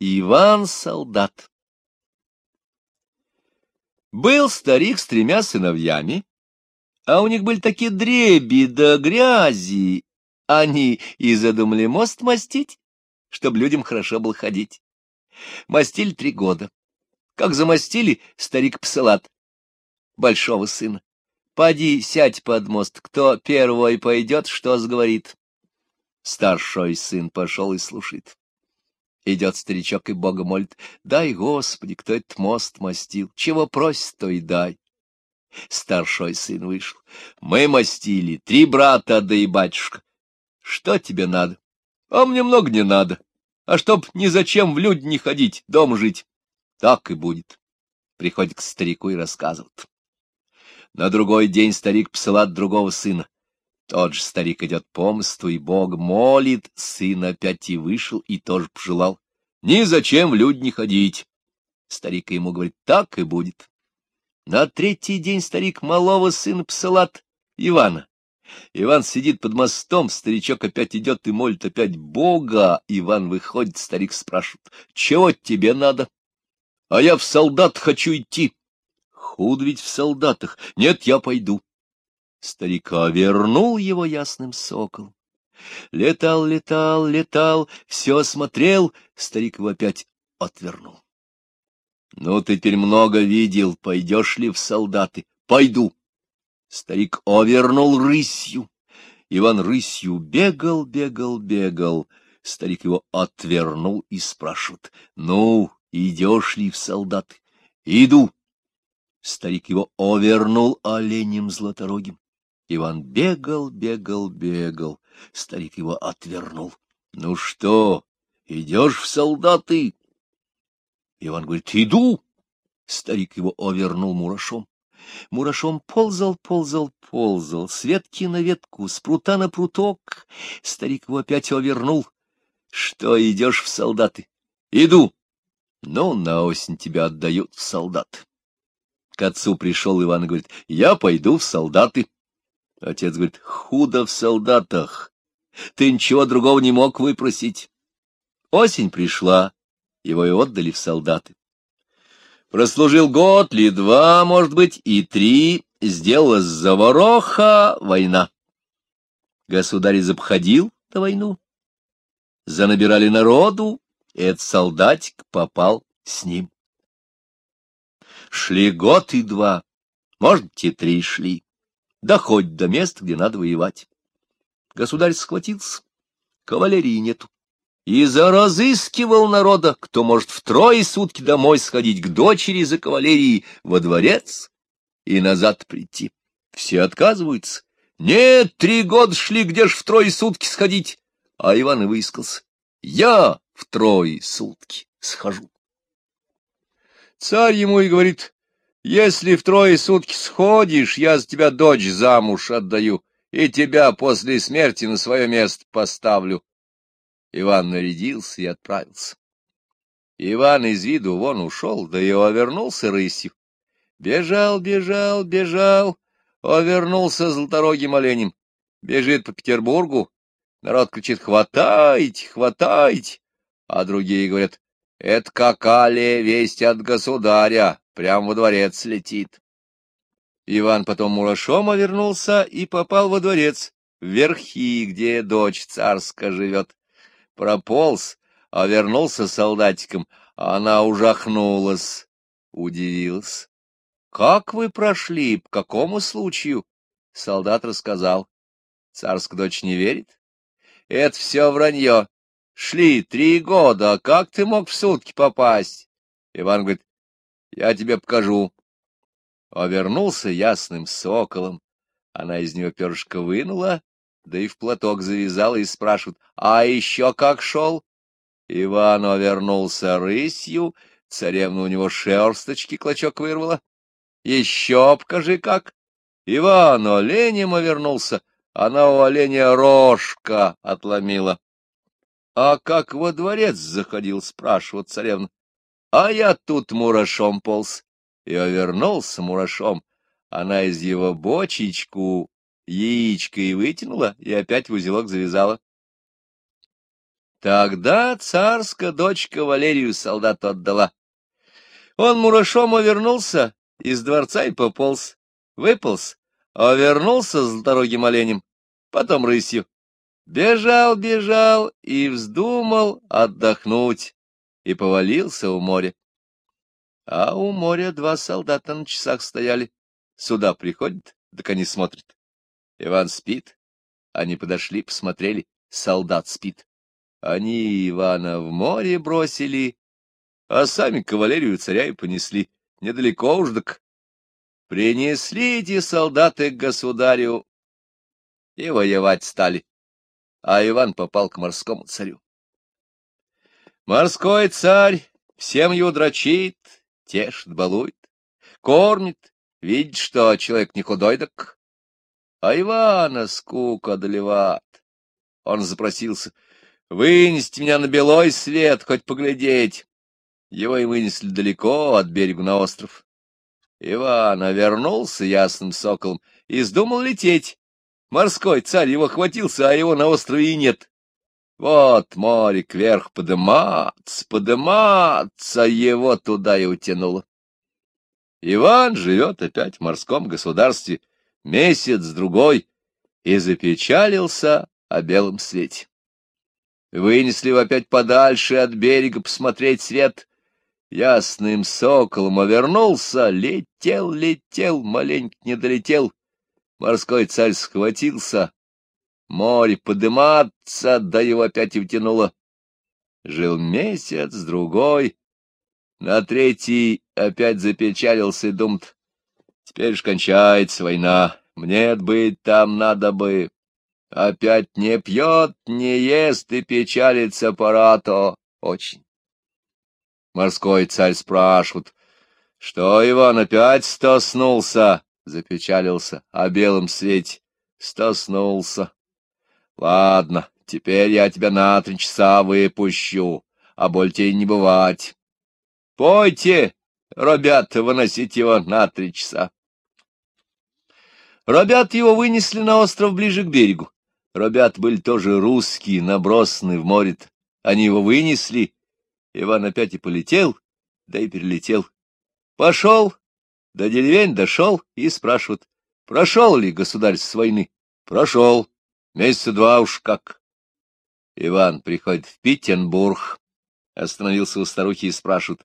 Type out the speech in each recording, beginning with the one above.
Иван-солдат Был старик с тремя сыновьями, а у них были такие дреби да грязи. Они и задумали мост мастить, чтобы людям хорошо было ходить. Мастили три года. Как замостили старик Псалат, большого сына. Поди, сядь под мост, кто первый пойдет, что сговорит. Старший сын пошел и слушает. Идет старичок и Бога молит, дай, Господи, кто этот мост мастил, чего просит, то и дай. Старший сын вышел. Мы мастили, три брата, да и батюшка. Что тебе надо? А мне много не надо. А чтоб ни зачем в люди не ходить, дом жить. Так и будет. Приходит к старику и рассказывает. На другой день старик посылает другого сына. Тот же старик идет по мосту, и Бог молит, сын опять и вышел, и тоже пожелал. Ни зачем в люди не ходить. Старик ему говорит, так и будет. На третий день старик малого сына посылает Ивана. Иван сидит под мостом, старичок опять идет и молит опять Бога. Иван выходит, старик спрашивает, чего тебе надо? А я в солдат хочу идти. Худ ведь в солдатах. Нет, я пойду. Старика вернул его ясным соколом. Летал, летал, летал, все смотрел, старик его опять отвернул. Ну, ты теперь много видел, пойдешь ли в солдаты? Пойду. Старик овернул рысью. Иван рысью бегал, бегал, бегал. Старик его отвернул и спрашивает. Ну, идешь ли в солдаты? Иду. Старик его овернул оленем златорогим. Иван бегал, бегал, бегал. Старик его отвернул. — Ну что, идешь в солдаты? Иван говорит, — иду. Старик его овернул мурашом. Мурашом ползал, ползал, ползал, с ветки на ветку, с прута на пруток. Старик его опять овернул. — Что, идешь в солдаты? — Иду. — Ну, на осень тебя отдают в солдаты. К отцу пришел Иван и говорит, — Я пойду в солдаты. Отец говорит, худо в солдатах. Ты ничего другого не мог выпросить. Осень пришла, его и отдали в солдаты. Прослужил год ли два, может быть, и три, сделалась завароха, война. Государь запходил на войну. Занабирали народу, и этот солдатик попал с ним. Шли год и два, может, и три шли доходит до места, где надо воевать. Государь схватился, кавалерии нету. И заразыскивал народа, кто может в трое сутки домой сходить к дочери за кавалерией во дворец и назад прийти. Все отказываются. Нет, три года шли, где ж в трое сутки сходить? А Иван и выискался. Я в трое сутки схожу. Царь ему и говорит, если в трое сутки сходишь, я за тебя дочь замуж отдаю, и тебя после смерти на свое место поставлю. Иван нарядился и отправился. Иван из виду вон ушел, да и вернулся рысью. Бежал, бежал, бежал, вернулся золоторогим оленем. Бежит по Петербургу, народ кричит «Хватайте, хватайте!» А другие говорят «Это какали весть от государя, прямо во дворец летит. Иван потом мурашом вернулся и попал во дворец, в верхи, где дочь царская живет. Прополз, а вернулся солдатиком, а она ужахнулась, удивилась. — Как вы прошли, по какому случаю? Солдат рассказал. Царская дочь не верит. — Это все вранье. Шли три года, а как ты мог в сутки попасть? Иван говорит, я тебе покажу. А вернулся ясным соколом. Она из него перышко вынула, да и в платок завязала и спрашивает, а еще как шел? Иван вернулся рысью, царевна у него шерсточки клочок вырвала. Еще покажи как. Иван оленем вернулся, она у оленя рожка отломила. — А как во дворец заходил, спрашивает царевна. А я тут мурашом полз. И вернулся мурашом. Она из его бочечку яичко и вытянула, и опять в узелок завязала. Тогда царская дочка Валерию солдату отдала. Он мурашом вернулся из дворца и пополз, выполз, а вернулся с дороги оленем, потом рысью. Бежал, бежал и вздумал отдохнуть, и повалился у моря. А у моря два солдата на часах стояли. Сюда приходят, так они смотрят. Иван спит. Они подошли, посмотрели. Солдат спит. Они Ивана в море бросили, а сами кавалерию царя и понесли. Недалеко уж так. Принесли эти солдаты к государю и воевать стали. А Иван попал к морскому царю. Морской царь всем его дрочит, тешит, балует, кормит, видит, что человек не худой так. А Ивана скука одолевает. Он запросился, вынести меня на белой свет, хоть поглядеть. Его и вынесли далеко от берега на остров. Иван вернулся ясным соколом и вздумал лететь. Морской царь его хватился, а его на острове и нет. Вот море кверх подыматься, подыматься, его туда и утянуло. Иван живет опять в морском государстве месяц-другой и запечалился о белом свете. Вынесли его опять подальше от берега посмотреть свет. Ясным соколом овернулся, летел, летел, маленько не долетел. Морской царь схватился, море подыматься, да его опять и втянуло. Жил месяц, другой, на третий опять запечалился и думает, теперь ж кончается война, мне быть там надо бы. Опять не пьет, не ест и печалится пора-то очень. Морской царь спрашивает, что Иван опять стоснулся, запечалился, о белом свете стоснулся. Ладно, теперь я тебя на три часа выпущу, а больше не бывать. Пойте, ребята, выносите его на три часа. Ребят его вынесли на остров ближе к берегу. Ребят были тоже русские, набросаны в море. Они его вынесли. Иван опять и полетел, да и перелетел. Пошел, до деревень дошел и спрашивают, прошел ли государь с войны? Прошел. Месяца два уж как. Иван приходит в Петербург, остановился у старухи и спрашивает,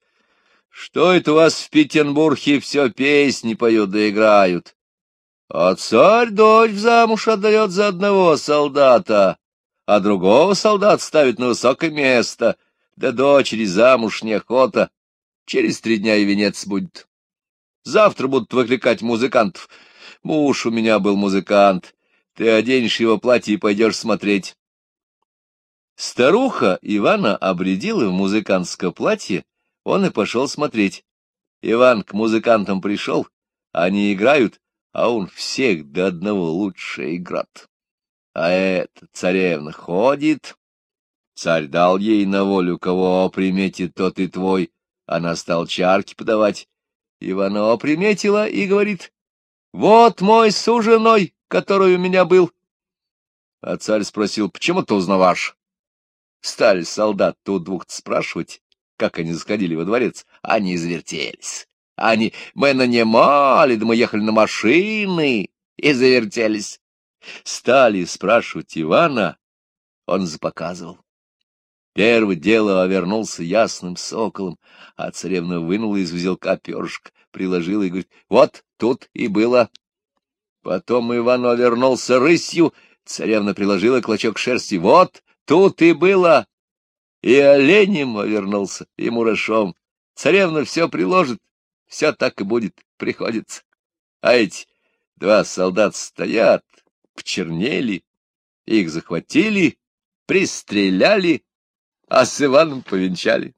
что это у вас в Петербурге все песни поют да играют? А царь дочь замуж отдает за одного солдата, а другого солдат ставит на высокое место, да дочери замуж неохота. Через три дня и венец будет. Завтра будут выкликать музыкантов. Муж у меня был музыкант. Ты оденешь его платье и пойдешь смотреть. Старуха Ивана обредила в музыкантское платье, он и пошел смотреть. Иван к музыкантам пришел, они играют, а он всех до одного лучше играет. А эта царевна ходит. Царь дал ей на волю, кого приметит тот и твой. Она стал чарки подавать. Иванова приметила и говорит, «Вот мой суженой, который у меня был. А царь спросил, почему ты узнавашь? Стали солдат тут двух спрашивать, как они заходили во дворец. Они завертелись. Они, мы нанимали, да мы ехали на машины и завертелись. Стали спрашивать Ивана, он запоказывал. Первое дело вернулся ясным соколом, а царевна вынула из узелка перышко, приложила и говорит, вот тут и было Потом Иван вернулся рысью, царевна приложила клочок шерсти. Вот тут и было. И оленем вернулся, и мурашом. Царевна все приложит, все так и будет, приходится. А эти два солдат стоят, почернели, их захватили, пристреляли, а с Иваном повенчали.